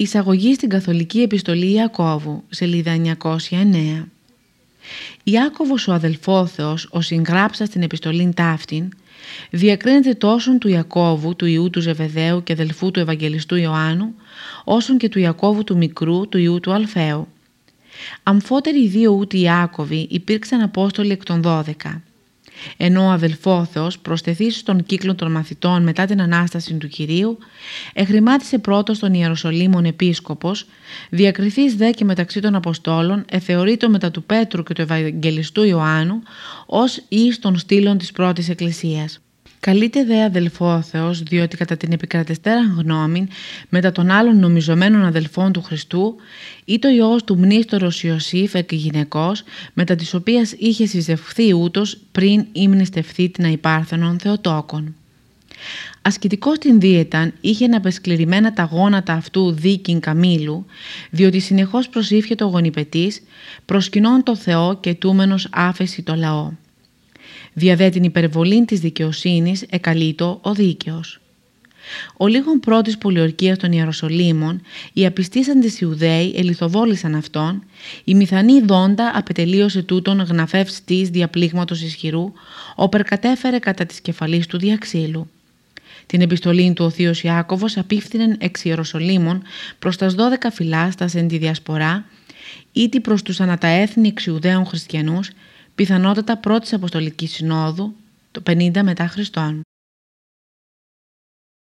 Εισαγωγή στην Καθολική Επιστολή Ιακώβου, σελίδα 909. Ιάκωβος ο αδελφόθεος, ο συγγράψας στην επιστολήν ταύτην, διακρίνεται τόσο του Ιακώβου, του Ιού του Ζεβεδαίου και αδελφού του Ευαγγελιστού Ιωάννου, όσον και του Ιακώβου του Μικρού, του Ιού του Αλφαίου. Αμφότεροι οι δύο ούτοι Ιάκωβοι υπήρξαν Απόστολοι εκ των 12 ενώ ο αδελφόθεος προσθεθείς στον κύκλο των μαθητών μετά την Ανάσταση του Κυρίου, εχρημάτισε πρώτος τον Ιεροσολύμων επίσκοπος, διακριθείς δε και μεταξύ των Αποστόλων, εθεωρείτο μετά του Πέτρου και του Ευαγγελιστού Ιωάννου, ως εις των στήλων της πρώτης Εκκλησίας. Καλείται δε αδελφό ο Θεός, διότι κατά την επικρατεστέρα γνώμη μετά των άλλων νομιζομένων αδελφών του Χριστού ή το Υιός του μνήστορος Ιωσήφ εκ γυναικός, μετά της οποίας είχε συζευθεί ούτως πριν ύμνηστευθεί την αϊπάρθενον Θεοτόκον. Ασκητικός στην δίαιτα είχε πεσκληρημένα τα γόνατα αυτού δίκην καμήλου, διότι συνεχώς προσήφιε το γονιπετής, προσκυνών το Θεό και τούμενος άφεση το λαό διαδέ την υπερβολή της δικαιοσύνης εκαλείτο ο δίκαιος. Ο λίγων πρώτης πολιορκίας των Ιεροσολύμων, οι απιστήσαντες Ιουδαίοι ελιθοβόλησαν αυτόν, η μηθανή δόντα απετελείωσε τούτον γναφεύς της διαπλήγματος ισχυρού, όπερ κατέφερε κατά της κεφαλής του διαξύλου. Την επιστολή του ο Θείος Ιάκωβος απίφθηνεν εξ Ιεροσολύμων προς τας δώδεκα φυλάστας εν τη διασπορά, ήτι προς τους αναταέθνη εξ Ιουδαίων χριστιανούς, πιθανότατα πρώτης Αποστολικής Συνόδου, το 50 μετά Χριστόν.